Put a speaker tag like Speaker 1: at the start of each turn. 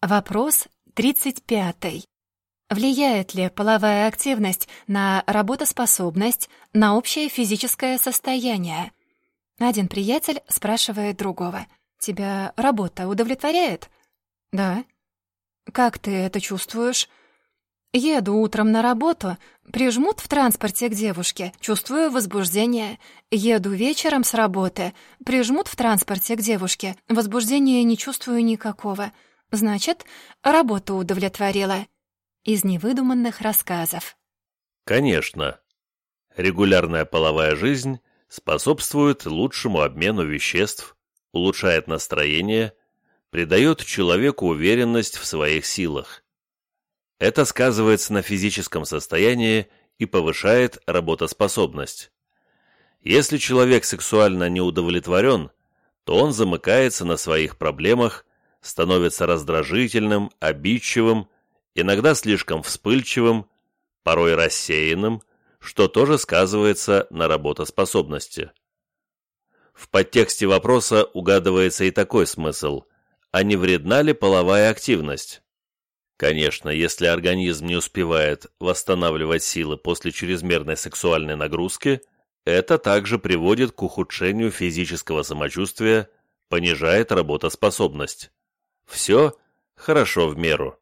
Speaker 1: Вопрос 35. Влияет ли половая активность на работоспособность, на общее физическое состояние? Один приятель спрашивает другого. «Тебя работа удовлетворяет?» «Да». «Как ты это чувствуешь?» Еду утром на работу, прижмут в транспорте к девушке, чувствую возбуждение. Еду вечером с работы, прижмут в транспорте к девушке, возбуждения не чувствую никакого. Значит, работу удовлетворила. Из невыдуманных рассказов.
Speaker 2: Конечно. Регулярная половая жизнь способствует лучшему обмену веществ, улучшает настроение, придает человеку уверенность в своих силах. Это сказывается на физическом состоянии и повышает работоспособность. Если человек сексуально не удовлетворен, то он замыкается на своих проблемах, становится раздражительным, обидчивым, иногда слишком вспыльчивым, порой рассеянным, что тоже сказывается на работоспособности. В подтексте вопроса угадывается и такой смысл – а не вредна ли половая активность? Конечно, если организм не успевает восстанавливать силы после чрезмерной сексуальной нагрузки, это также приводит к ухудшению физического самочувствия, понижает работоспособность. Все хорошо в меру.